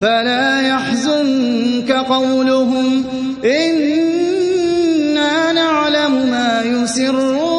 فلا يحزنك قولهم إنا نعلم ما يسرون